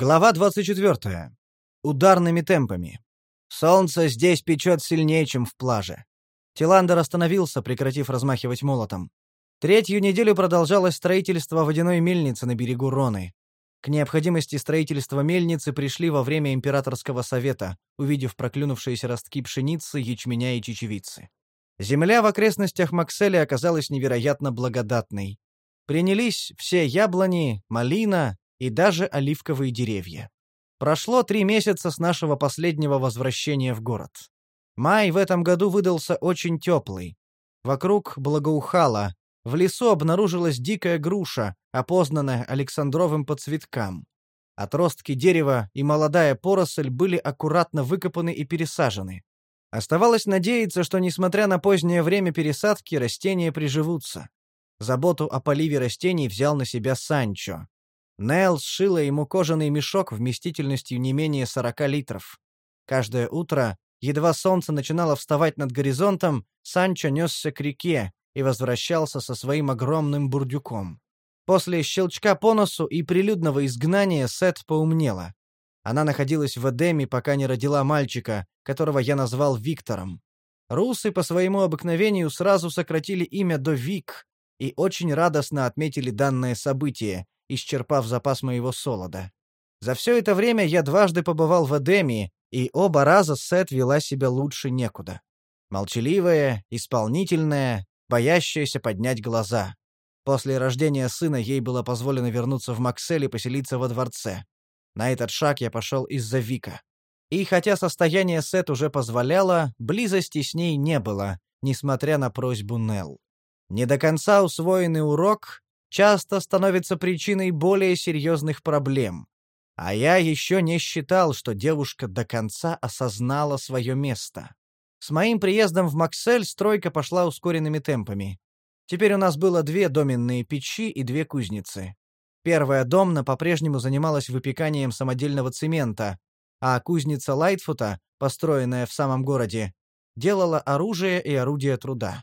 Глава 24. Ударными темпами. Солнце здесь печет сильнее, чем в плаже. Тиландер остановился, прекратив размахивать молотом. Третью неделю продолжалось строительство водяной мельницы на берегу Роны. К необходимости строительства мельницы пришли во время императорского совета, увидев проклюнувшиеся ростки пшеницы, ячменя и чечевицы. Земля в окрестностях Макселя оказалась невероятно благодатной. Принялись все яблони, малина, и даже оливковые деревья. Прошло три месяца с нашего последнего возвращения в город. Май в этом году выдался очень теплый. Вокруг благоухало, в лесу обнаружилась дикая груша, опознанная Александровым по цветкам. Отростки дерева и молодая поросль были аккуратно выкопаны и пересажены. Оставалось надеяться, что, несмотря на позднее время пересадки, растения приживутся. Заботу о поливе растений взял на себя Санчо. Нел сшила ему кожаный мешок вместительностью не менее 40 литров. Каждое утро, едва солнце начинало вставать над горизонтом, Санчо несся к реке и возвращался со своим огромным бурдюком. После щелчка по носу и прилюдного изгнания Сет поумнела. Она находилась в Эдеме, пока не родила мальчика, которого я назвал Виктором. Русы по своему обыкновению сразу сократили имя до Вик и очень радостно отметили данное событие, исчерпав запас моего солода. За все это время я дважды побывал в Эдеме, и оба раза Сет вела себя лучше некуда. Молчаливая, исполнительная, боящаяся поднять глаза. После рождения сына ей было позволено вернуться в Максель и поселиться во дворце. На этот шаг я пошел из-за Вика. И хотя состояние Сет уже позволяло, близости с ней не было, несмотря на просьбу Нелл. Не до конца усвоенный урок часто становится причиной более серьезных проблем. А я еще не считал, что девушка до конца осознала свое место. С моим приездом в Максель стройка пошла ускоренными темпами. Теперь у нас было две доменные печи и две кузницы. Первая домна по-прежнему занималась выпеканием самодельного цемента, а кузница Лайтфута, построенная в самом городе, делала оружие и орудия труда.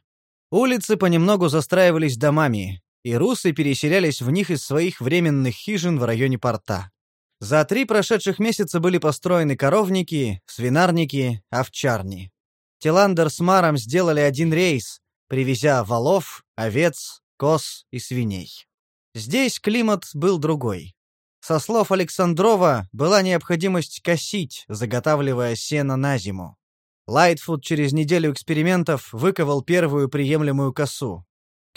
Улицы понемногу застраивались домами, и русы переселялись в них из своих временных хижин в районе порта. За три прошедших месяца были построены коровники, свинарники, овчарни. Тиландер с Маром сделали один рейс, привезя волов, овец, коз и свиней. Здесь климат был другой. Со слов Александрова, была необходимость косить, заготавливая сено на зиму. Лайтфуд через неделю экспериментов выковал первую приемлемую косу.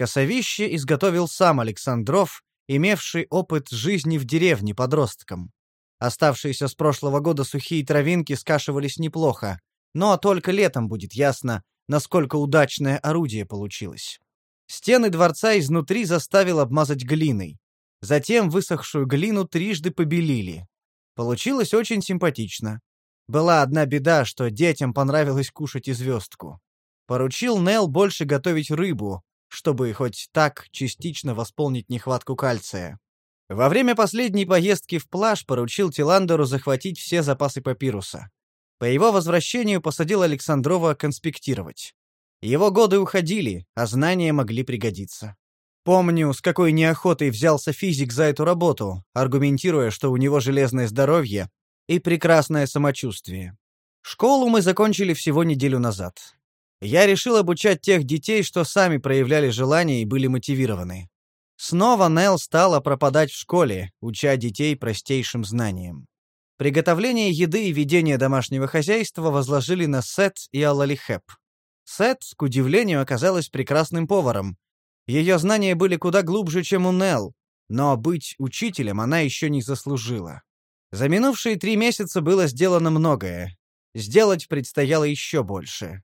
Косовище изготовил сам Александров, имевший опыт жизни в деревне подростком. Оставшиеся с прошлого года сухие травинки скашивались неплохо, но только летом будет ясно, насколько удачное орудие получилось. Стены дворца изнутри заставил обмазать глиной. Затем высохшую глину трижды побелили. Получилось очень симпатично. Была одна беда, что детям понравилось кушать и звездку. Поручил Нел больше готовить рыбу, чтобы хоть так частично восполнить нехватку кальция. Во время последней поездки в плаж поручил Тиландеру захватить все запасы папируса. По его возвращению посадил Александрова конспектировать. Его годы уходили, а знания могли пригодиться. Помню, с какой неохотой взялся физик за эту работу, аргументируя, что у него железное здоровье и прекрасное самочувствие. Школу мы закончили всего неделю назад. Я решил обучать тех детей, что сами проявляли желание и были мотивированы. Снова Нел стала пропадать в школе, уча детей простейшим знаниям. Приготовление еды и ведение домашнего хозяйства возложили на Сет и Алалихеп. Сет, к удивлению, оказалась прекрасным поваром. Ее знания были куда глубже, чем у Нел, но быть учителем она еще не заслужила. За минувшие три месяца было сделано многое. Сделать предстояло еще больше.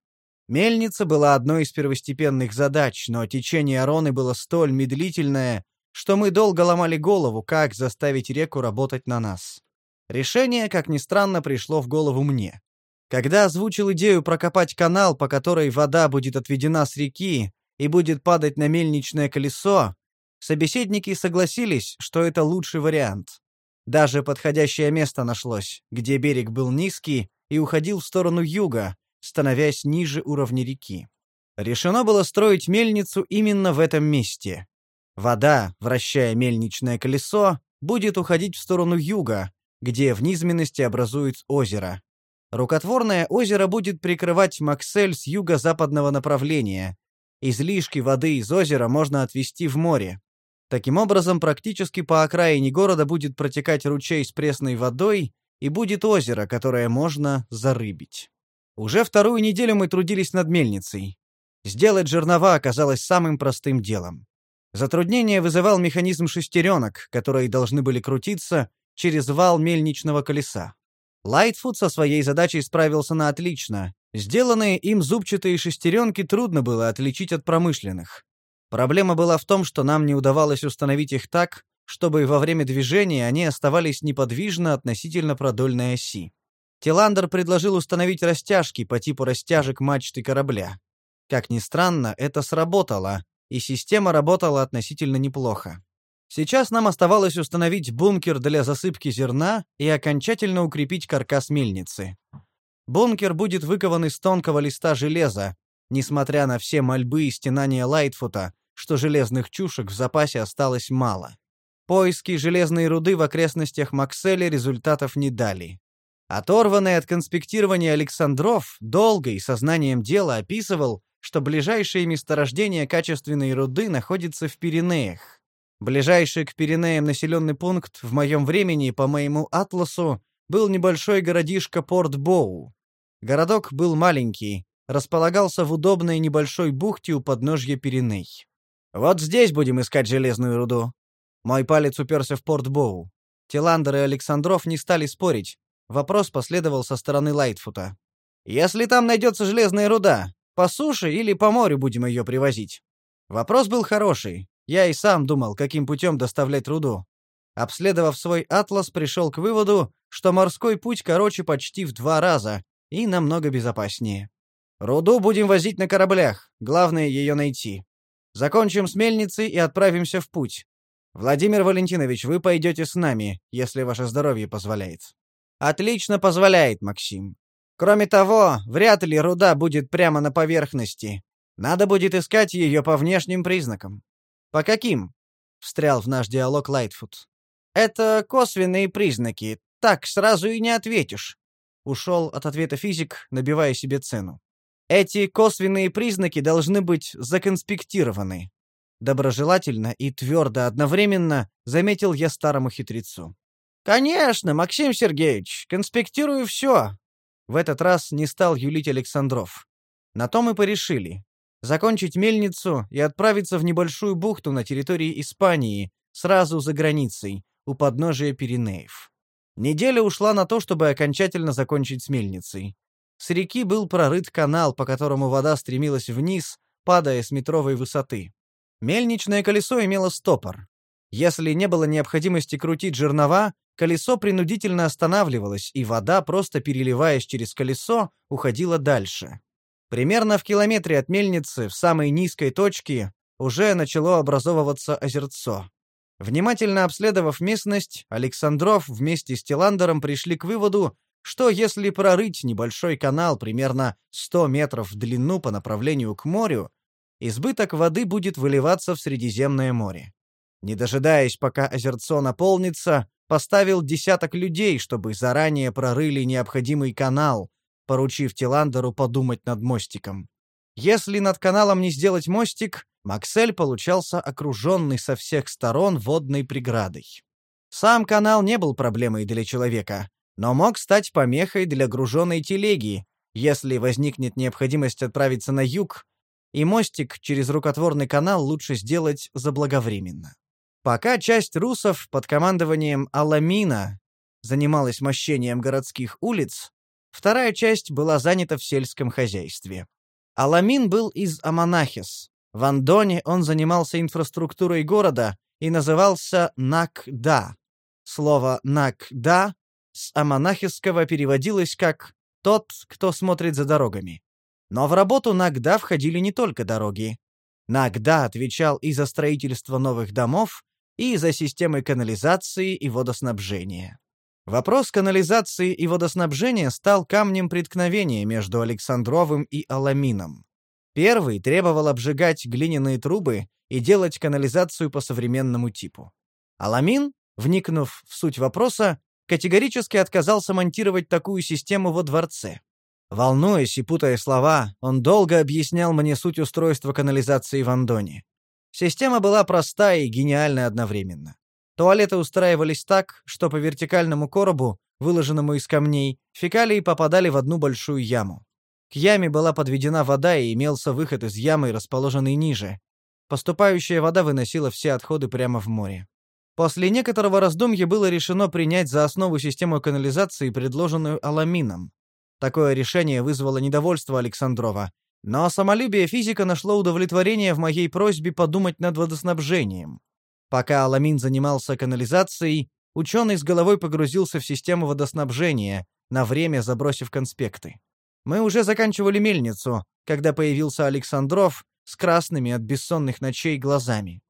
Мельница была одной из первостепенных задач, но течение Ароны было столь медлительное, что мы долго ломали голову, как заставить реку работать на нас. Решение, как ни странно, пришло в голову мне. Когда озвучил идею прокопать канал, по которой вода будет отведена с реки и будет падать на мельничное колесо, собеседники согласились, что это лучший вариант. Даже подходящее место нашлось, где берег был низкий и уходил в сторону юга, становясь ниже уровня реки. Решено было строить мельницу именно в этом месте. Вода, вращая мельничное колесо, будет уходить в сторону юга, где в низменности образует озеро. Рукотворное озеро будет прикрывать Максель с юго-западного направления. Излишки воды из озера можно отвести в море. Таким образом, практически по окраине города будет протекать ручей с пресной водой, и будет озеро, которое можно зарыбить. Уже вторую неделю мы трудились над мельницей. Сделать жернова оказалось самым простым делом. Затруднение вызывал механизм шестеренок, которые должны были крутиться через вал мельничного колеса. Лайтфуд со своей задачей справился на отлично. Сделанные им зубчатые шестеренки трудно было отличить от промышленных. Проблема была в том, что нам не удавалось установить их так, чтобы во время движения они оставались неподвижно относительно продольной оси. Тиландер предложил установить растяжки по типу растяжек мачты корабля. Как ни странно, это сработало, и система работала относительно неплохо. Сейчас нам оставалось установить бункер для засыпки зерна и окончательно укрепить каркас мельницы. Бункер будет выкован из тонкого листа железа, несмотря на все мольбы и стенания Лайтфута, что железных чушек в запасе осталось мало. Поиски железной руды в окрестностях Макселя результатов не дали. Оторванный от конспектирования Александров долго и сознанием дела описывал, что ближайшее месторождение качественной руды находится в Пиренеях. Ближайший к Пиренеям населенный пункт в моем времени по моему атласу был небольшой городишко Порт-Боу. Городок был маленький, располагался в удобной небольшой бухте у подножья Пиреней. Вот здесь будем искать железную руду. Мой палец уперся в Порт-Боу. Тиландер и Александров не стали спорить. Вопрос последовал со стороны Лайтфута. «Если там найдется железная руда, по суше или по морю будем ее привозить?» Вопрос был хороший. Я и сам думал, каким путем доставлять руду. Обследовав свой атлас, пришел к выводу, что морской путь короче почти в два раза и намного безопаснее. Руду будем возить на кораблях, главное ее найти. Закончим с мельницей и отправимся в путь. Владимир Валентинович, вы пойдете с нами, если ваше здоровье позволяет. Отлично позволяет, Максим. Кроме того, вряд ли руда будет прямо на поверхности. Надо будет искать ее по внешним признакам. «По каким?» — встрял в наш диалог Лайтфуд. «Это косвенные признаки. Так сразу и не ответишь». Ушел от ответа физик, набивая себе цену. «Эти косвенные признаки должны быть законспектированы». Доброжелательно и твердо одновременно заметил я старому хитрецу. «Конечно, Максим Сергеевич, конспектирую все». В этот раз не стал юлить Александров. На то мы порешили закончить мельницу и отправиться в небольшую бухту на территории Испании, сразу за границей, у подножия Пиренеев. Неделя ушла на то, чтобы окончательно закончить с мельницей. С реки был прорыт канал, по которому вода стремилась вниз, падая с метровой высоты. Мельничное колесо имело стопор. Если не было необходимости крутить жернова, колесо принудительно останавливалось, и вода, просто переливаясь через колесо, уходила дальше. Примерно в километре от мельницы, в самой низкой точке, уже начало образовываться озерцо. Внимательно обследовав местность, Александров вместе с Тиландером пришли к выводу, что если прорыть небольшой канал примерно 100 метров в длину по направлению к морю, избыток воды будет выливаться в Средиземное море. Не дожидаясь, пока озерцо наполнится, поставил десяток людей, чтобы заранее прорыли необходимый канал, поручив Тиландеру подумать над мостиком. Если над каналом не сделать мостик, Максель получался окруженный со всех сторон водной преградой. Сам канал не был проблемой для человека, но мог стать помехой для груженной телеги, если возникнет необходимость отправиться на юг, и мостик через рукотворный канал лучше сделать заблаговременно. Пока часть русов под командованием Аламина занималась мощением городских улиц, Вторая часть была занята в сельском хозяйстве. Аламин был из Аманахис. В Андоне он занимался инфраструктурой города и назывался Накда. Слово «накда» с аманахисского переводилось как «тот, кто смотрит за дорогами». Но в работу Нагда входили не только дороги. Нагда отвечал и за строительство новых домов, и за системы канализации и водоснабжения. Вопрос канализации и водоснабжения стал камнем преткновения между Александровым и Аламином. Первый требовал обжигать глиняные трубы и делать канализацию по современному типу. Аламин, вникнув в суть вопроса, категорически отказался монтировать такую систему во дворце. Волнуясь и путая слова, он долго объяснял мне суть устройства канализации в Андоне. Система была простая и гениальна одновременно. Туалеты устраивались так, что по вертикальному коробу, выложенному из камней, фекалии попадали в одну большую яму. К яме была подведена вода и имелся выход из ямы, расположенный ниже. Поступающая вода выносила все отходы прямо в море. После некоторого раздумья было решено принять за основу систему канализации, предложенную Аламином. Такое решение вызвало недовольство Александрова, но самолюбие физика нашло удовлетворение в моей просьбе подумать над водоснабжением. Пока Аламин занимался канализацией, ученый с головой погрузился в систему водоснабжения, на время забросив конспекты. Мы уже заканчивали мельницу, когда появился Александров с красными от бессонных ночей глазами.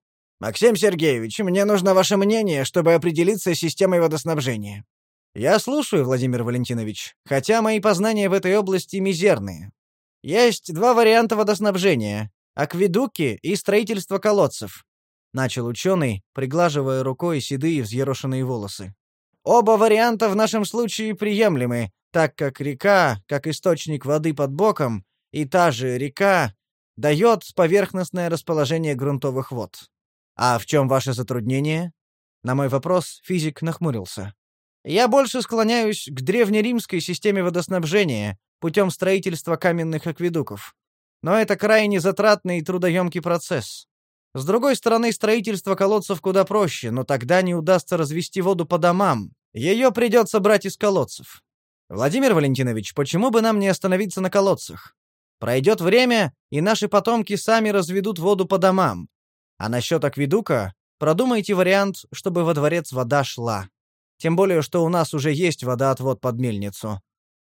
«Максим Сергеевич, мне нужно ваше мнение, чтобы определиться с системой водоснабжения. Я слушаю, Владимир Валентинович, хотя мои познания в этой области мизерные. Есть два варианта водоснабжения — акведуки и строительство колодцев. Начал ученый, приглаживая рукой седые взъерошенные волосы. Оба варианта в нашем случае приемлемы, так как река, как источник воды под боком, и та же река дает поверхностное расположение грунтовых вод. А в чем ваше затруднение? На мой вопрос физик нахмурился. Я больше склоняюсь к древнеримской системе водоснабжения путем строительства каменных акведуков. Но это крайне затратный и трудоемкий процесс. С другой стороны, строительство колодцев куда проще, но тогда не удастся развести воду по домам. Ее придется брать из колодцев. Владимир Валентинович, почему бы нам не остановиться на колодцах? Пройдет время, и наши потомки сами разведут воду по домам. А насчет акведука продумайте вариант, чтобы во дворец вода шла. Тем более, что у нас уже есть водоотвод под мельницу.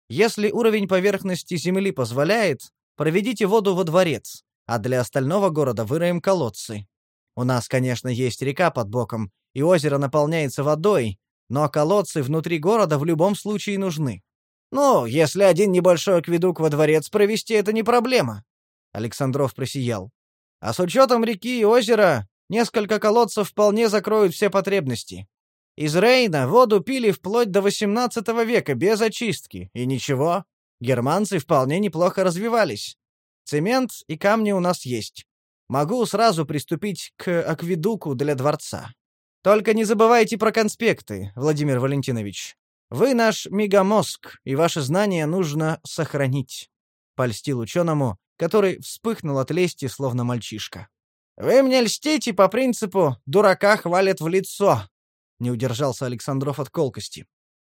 Если уровень поверхности земли позволяет, проведите воду во дворец, а для остального города выроем колодцы. У нас, конечно, есть река под боком, и озеро наполняется водой, но колодцы внутри города в любом случае нужны. Ну, если один небольшой акведук во дворец провести, это не проблема. Александров просиял. А с учетом реки и озера, несколько колодцев вполне закроют все потребности. Из Рейна воду пили вплоть до XVIII века без очистки, и ничего, германцы вполне неплохо развивались. Цемент и камни у нас есть. Могу сразу приступить к акведуку для дворца. Только не забывайте про конспекты, Владимир Валентинович. Вы наш мегамозг, и ваши знания нужно сохранить. Польстил ученому, который вспыхнул от лести, словно мальчишка. Вы мне льстите по принципу «дурака хвалят в лицо», не удержался Александров от колкости.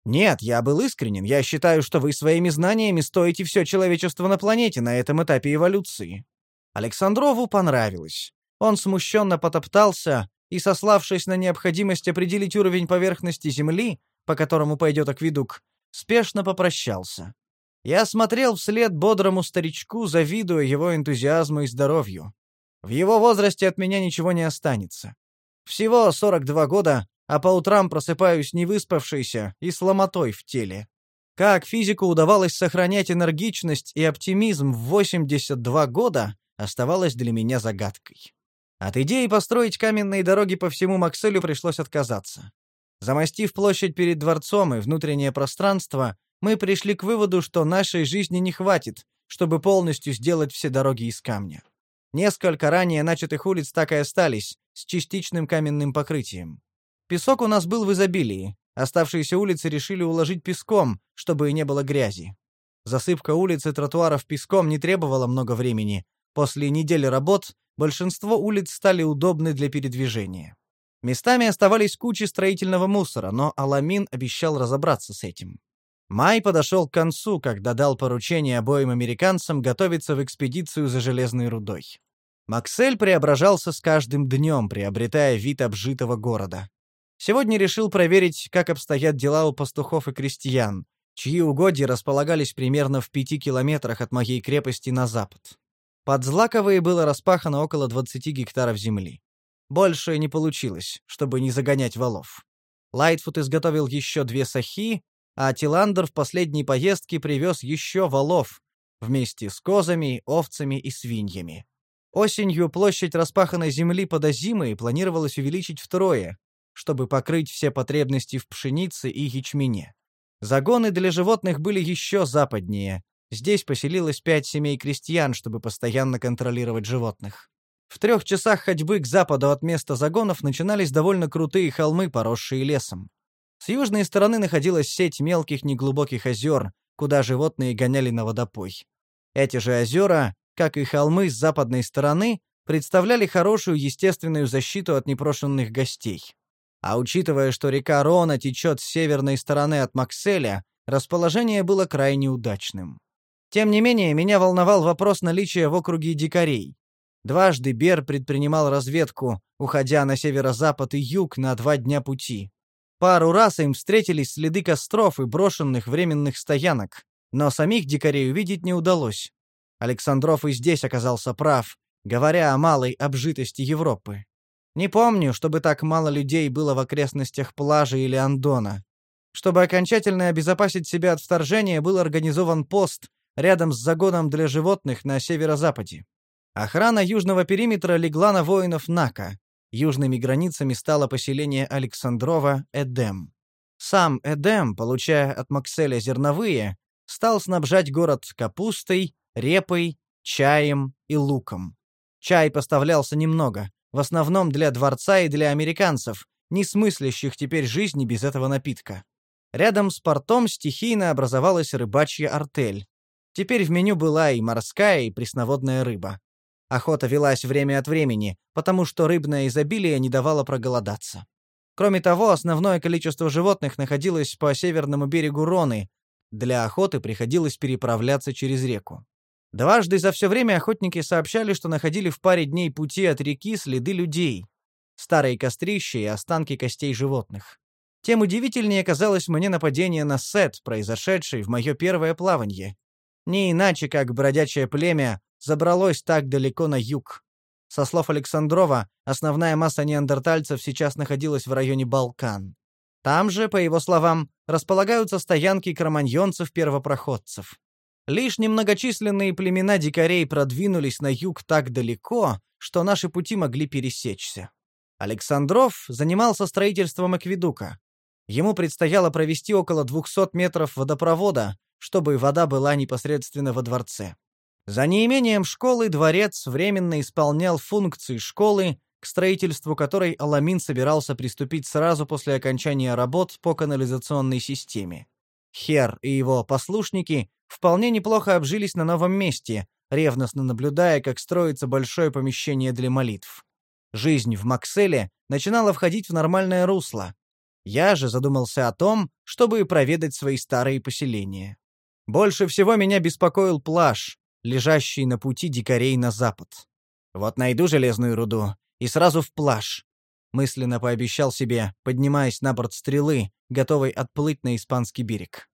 Нет, я был искренен. Я считаю, что вы своими знаниями стоите все человечество на планете на этом этапе эволюции. Александрову понравилось. Он смущенно потоптался и, сославшись на необходимость определить уровень поверхности Земли, по которому пойдет акведук, спешно попрощался. Я смотрел вслед бодрому старичку, завидуя его энтузиазму и здоровью. В его возрасте от меня ничего не останется. Всего 42 года, а по утрам просыпаюсь невыспавшийся и с ломотой в теле. Как физику удавалось сохранять энергичность и оптимизм в 82 года, оставалось для меня загадкой. От идеи построить каменные дороги по всему Макселю пришлось отказаться. Замостив площадь перед дворцом и внутреннее пространство, мы пришли к выводу, что нашей жизни не хватит, чтобы полностью сделать все дороги из камня. Несколько ранее начатых улиц так и остались, с частичным каменным покрытием. Песок у нас был в изобилии. Оставшиеся улицы решили уложить песком, чтобы и не было грязи. Засыпка улиц и тротуаров песком не требовала много времени. После недели работ большинство улиц стали удобны для передвижения. Местами оставались кучи строительного мусора, но Аламин обещал разобраться с этим. Май подошел к концу, когда дал поручение обоим американцам готовиться в экспедицию за железной рудой. Максель преображался с каждым днем, приобретая вид обжитого города. Сегодня решил проверить, как обстоят дела у пастухов и крестьян, чьи угодья располагались примерно в пяти километрах от моей крепости на запад. Под Злаковые было распахано около 20 гектаров земли. Больше не получилось, чтобы не загонять валов. Лайтфуд изготовил еще две сахи, а Тиландер в последней поездке привез еще валов вместе с козами, овцами и свиньями. Осенью площадь распаханной земли под Азимой планировалось увеличить втрое, чтобы покрыть все потребности в пшенице и ячмене. Загоны для животных были еще западнее. Здесь поселилось пять семей крестьян, чтобы постоянно контролировать животных. В трех часах ходьбы к западу от места загонов начинались довольно крутые холмы, поросшие лесом. С южной стороны находилась сеть мелких неглубоких озер, куда животные гоняли на водопой. Эти же озера, как и холмы с западной стороны, представляли хорошую естественную защиту от непрошенных гостей. А учитывая, что река Рона течет с северной стороны от Макселя, расположение было крайне удачным. Тем не менее, меня волновал вопрос наличия в округе дикарей. Дважды Бер предпринимал разведку, уходя на северо-запад и юг на два дня пути. Пару раз им встретились следы костров и брошенных временных стоянок, но самих дикарей увидеть не удалось. Александров и здесь оказался прав, говоря о малой обжитости Европы. Не помню, чтобы так мало людей было в окрестностях плажа или Андона. Чтобы окончательно обезопасить себя от вторжения, был организован пост рядом с загоном для животных на северо-западе. Охрана южного периметра легла на воинов Нака. Южными границами стало поселение Александрова Эдем. Сам Эдем, получая от Макселя зерновые, стал снабжать город капустой, репой, чаем и луком. Чай поставлялся немного, в основном для дворца и для американцев, не смыслящих теперь жизни без этого напитка. Рядом с портом стихийно образовалась рыбачья артель. Теперь в меню была и морская, и пресноводная рыба. Охота велась время от времени, потому что рыбное изобилие не давало проголодаться. Кроме того, основное количество животных находилось по северному берегу Роны. Для охоты приходилось переправляться через реку. Дважды за все время охотники сообщали, что находили в паре дней пути от реки следы людей, старые кострища и останки костей животных. Тем удивительнее казалось мне нападение на Сет, произошедшее в мое первое плавание. Не иначе, как бродячее племя забралось так далеко на юг. Со слов Александрова, основная масса неандертальцев сейчас находилась в районе Балкан. Там же, по его словам, располагаются стоянки кроманьонцев-первопроходцев. Лишь немногочисленные племена дикарей продвинулись на юг так далеко, что наши пути могли пересечься. Александров занимался строительством акведука. Ему предстояло провести около 200 метров водопровода, чтобы вода была непосредственно во дворце. За неимением школы дворец временно исполнял функции школы, к строительству которой Аламин собирался приступить сразу после окончания работ по канализационной системе. Хер и его послушники вполне неплохо обжились на новом месте, ревностно наблюдая, как строится большое помещение для молитв. Жизнь в Макселе начинала входить в нормальное русло. Я же задумался о том, чтобы проведать свои старые поселения. Больше всего меня беспокоил плаж, лежащий на пути дикарей на запад. Вот найду железную руду и сразу в плаж. Мысленно пообещал себе, поднимаясь на борт стрелы, готовой отплыть на испанский берег.